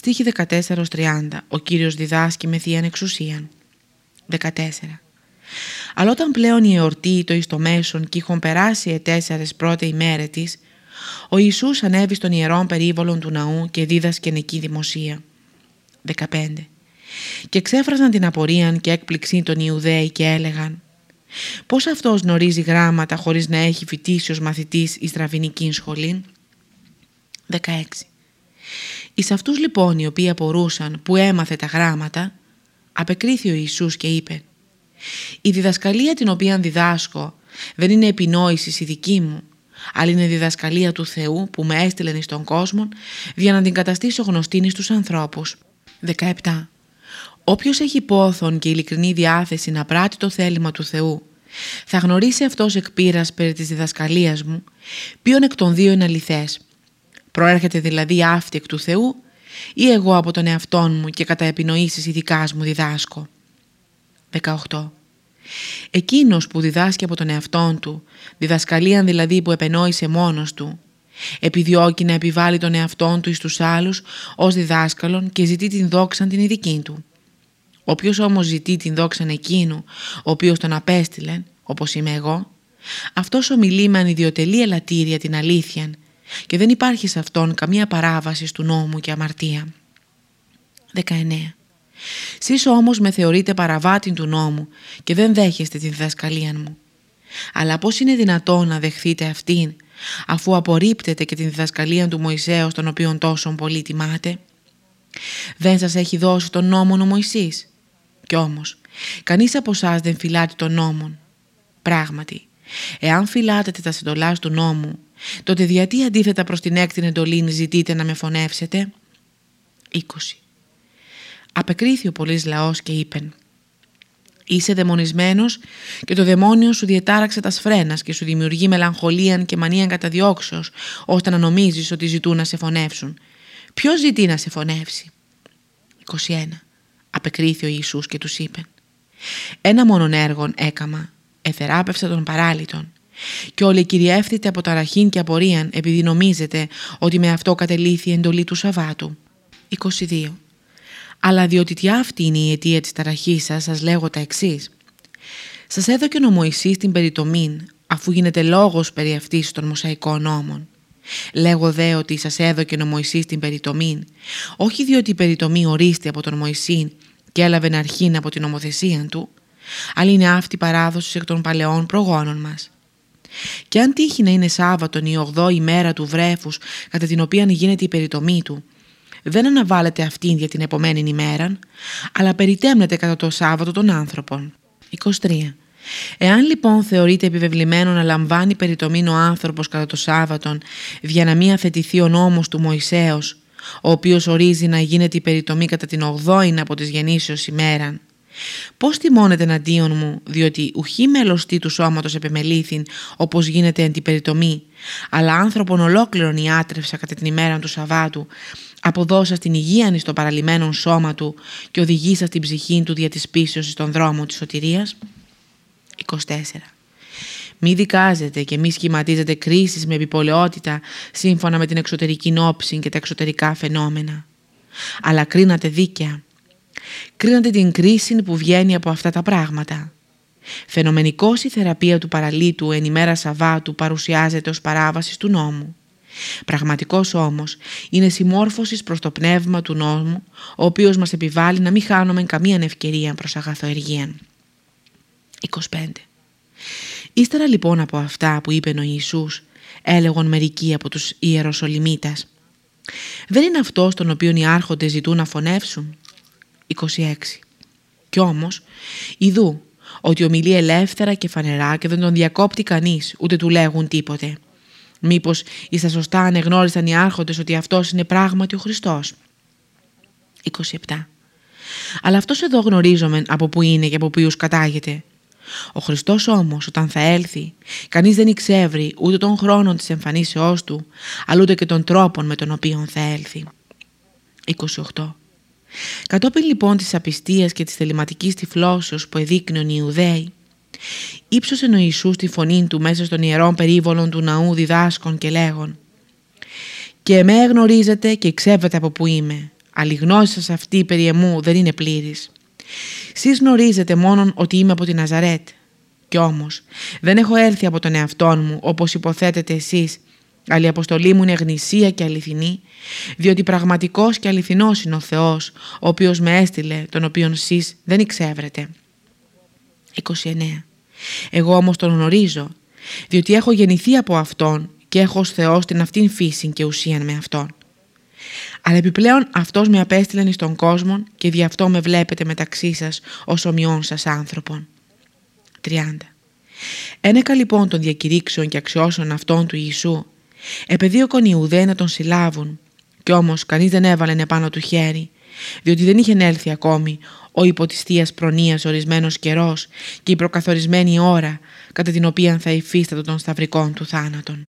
Στίχη 14-30. Ο Κύριος διδάσκει με θείαν εξουσίαν. 14. Αλλά όταν πλέον η εορτή το εις το μέσον και είχον περάσει ετέσσερες πρώτε ημέρε της, ο Ιησούς ανέβη στον ιερόν περίβολον του ναού και δίδασκεν εκεί δημοσία. 15. Και ξέφραζαν την απορία και έκπληξή των Ιουδαίοι και έλεγαν «Πώς αυτός γνωρίζει γράμματα χωρίς να έχει φοιτήσει ως μαθητής εις ραβινική σχολή» 16. Εις αυτούς λοιπόν οι οποίοι απορούσαν που έμαθε τα γράμματα απεκρίθη ο Ιησούς και είπε «Η διδασκαλία την οποία διδάσκω δεν είναι επινόησης η δική μου αλλά είναι διδασκαλία του Θεού που με έστειλε εις τον κόσμο για να την καταστήσω γνωστή στους ανθρώπους». 17. Όποιος έχει πόθον και ειλικρινή διάθεση να πράττει το θέλημα του Θεού θα γνωρίσει αυτός εκ πείρας περί της διδασκαλίας μου ποιον εκ των δύο είναι αληθές. Προέρχεται δηλαδή αυτή εκ του Θεού ή εγώ από τον εαυτόν μου και κατά επινοήσεις ειδικά μου διδάσκω. 18. Εκείνος που διδάσκει από τον εαυτόν του, διδασκαλίαν δηλαδή που επενόησε μόνος του, επιδιώκει να επιβάλλει τον εαυτόν του εις τους άλλους ως διδάσκαλον και ζητεί την δόξαν την ειδική του. Όποιος όμως ζητεί την δόξαν εκείνου, ο οποίος τον απέστειλε, όπως είμαι εγώ, αυτός ομιλεί με ανιδιοτελή ελαττήρια την αλήθεια και δεν υπάρχει σε αυτόν καμία παράβαση του νόμου και αμαρτία. 19. Σεις όμως με θεωρείτε παραβάτη του νόμου και δεν δέχεστε τη διδασκαλία μου. Αλλά πώς είναι δυνατόν να δεχθείτε αυτήν αφού απορρίπτετε και την διδασκαλία του Μωυσέως τον οποίον τόσο πολύ τιμάτε; Δεν σας έχει δώσει τον νόμο ο Μωυσής. Κι όμως, κανείς από εσάς δεν φυλάται τον νόμον. Πράγματι, εάν φυλάτετε τα συντολάς του νόμου, τότε γιατί αντίθετα προς την έκτην εντολή ζητείτε να με φωνεύσετε; 20. Απεκρίθη ο πολλής λαός και είπεν Είσαι δαιμονισμένος και το δαιμόνιο σου διετάραξε τας σφρένας και σου δημιουργεί μελαγχολίαν και μανίαν καταδιώξεως ώστε να νομίζεις ότι ζητούν να σε φωνεύσουν. Ποιος ζητεί να σε φωνεύσει; 21. Απεκρίθη ο Ιησούς και τους είπε «Ένα μόνον έργον έκαμα, εθεράπευσα τον παράλυτον και όλοι κυριεύθητε από ταραχήν και απορίαν επειδή νομίζετε ότι με αυτό κατελήθη η εντολή του Σαββάτου». 22. Αλλά διότι τι αυτή είναι η αιτία της ταραχής σας, σας λέγω τα εξής. Σας έδωκε ο Μωυσής την περιτομήν, αφού γίνεται λόγος περί αυτής των Μωσαϊκών νόμων. Λέγω δε ότι σας έδωκε ο Μωυσής την περιτομήν, όχι διότι η περιτομή ορίστη από τον Μωυσήν και έλαβε αρχήν από την ομοθεσία του, αλλά είναι αυτή η παράδοσης εκ των παλαιών προγόνων μας. Και αν τύχει να είναι Σάββατον η ογδόη μέρα του βρέφους κατά την οποία γίνεται η περιτομή του, δεν αναβάλλεται αυτήν για την επομένη ημέρα, αλλά περιτέμνεται κατά το Σάββατο των άνθρωπων. 23. Εάν λοιπόν θεωρείται επιβεβλημένο να λαμβάνει περιτομήν ο άνθρωπος κατά το Σάββατον για να μην αφαιτηθεί ο νόμος του Μωυσέως, ο οποίος ορίζει να γίνεται η περιτομή κατά την 8η από τις γεννήσεως ημέραν, Πώς τιμώνεται εναντίον μου, διότι ουχή μελωστή του σώματος επεμελήθην, όπως γίνεται εν την περιτομή, αλλά άνθρωπον ολόκληρον ιάτρευσα κατά την ημέρα του Σαββάτου, αποδώσα την υγείανη στο παραλυμένο σώμα του και οδηγήσα την ψυχή του δια της πίσεως στον δρόμο της σωτηρίας. 24. Μη δικάζετε και μη σχηματίζετε κρίσεις με επιπολαιότητα σύμφωνα με την εξωτερική νόψη και τα εξωτερικά φαινόμενα. Αλλά κρίνατε δίκαια. Κρίνατε την κρίση που βγαίνει από αυτά τα πράγματα. Φαινομενικός η θεραπεία του παραλίτου εν ημέρα Σαββάτου παρουσιάζεται ως παράβαση του νόμου. Πραγματικός όμως είναι συμμόρφωσης προς το πνεύμα του νόμου, ο οποίος μας επιβάλλει να μην χάνουμε καμία ευκαιρία προς αγαθοεργία. 25. Ύστερα λοιπόν από αυτά που είπε ο Ιησούς, έλεγον μερικοί από τους Ιεροσολυμίτας. Δεν είναι αυτός τον οποίο οι άρχοντες ζητούν να φωνεύσουν. 26. Κι όμως, ειδού ότι ομιλεί ελεύθερα και φανερά και δεν τον διακόπτει κανείς, ούτε του λέγουν τίποτε. Μήπως εις τα σωστά ανεγνώρισαν οι άρχοντες ότι αυτός είναι πράγματι ο Χριστός. 27. Αλλά αυτός εδώ γνωρίζομαι από που είναι και από ποιους κατάγεται. Ο Χριστός όμως όταν θα έλθει, κανείς δεν εξεύρει ούτε τον χρόνο της εμφανίσεώς του, αλλά ούτε και τον τρόπο με τον οποίο θα έλθει. 28. Κατόπιν λοιπόν της απιστίας και της θεληματικής τυφλώσεως που εδείκνυον οι Ιουδαίοι, ύψωσε ο Ιησούς τη φωνή του μέσα στον ιερών περίβολων του ναού διδάσκων και λέγον «Και με γνωρίζετε και ξέρετε από που είμαι, αλλά η γνώση σας αυτή περί εμού δεν είναι πλήρης. Σεις γνωρίζετε μόνον ότι είμαι από την Ναζαρέτ. Κι όμως δεν έχω έρθει από τον εαυτό μου όπως υποθέτετε εσείς, αλλά η αποστολή μου είναι γνησία και αληθινή, διότι πραγματικός και αληθινός είναι ο Θεός, ο οποίος με έστειλε, τον οποίον σεις δεν εξεύρετε. 29. Εγώ όμως τον γνωρίζω, διότι έχω γεννηθεί από Αυτόν και έχω ως Θεός την αυτήν φύση και ουσίαν με Αυτόν. Αλλά επιπλέον Αυτός με απέστειλαν εις τον κόσμο και δι' αυτό με βλέπετε μεταξύ σας ως ομοιών σας άνθρωπων. 30. Ένεκα λοιπόν των διακηρύξεων και αξιώσεων αυτών του Ιησού, επεδίωκον οι Ιουδαίοι να τον συλλάβουν, κι όμως κανείς δεν έβαλε επάνω του χέρι, διότι δεν είχε έλθει ακόμη ο υποτιστίας προνοίας ορισμένος καιρός και η προκαθορισμένη ώρα κατά την οποία θα υφίστατο των σταυρικών του θάνατον.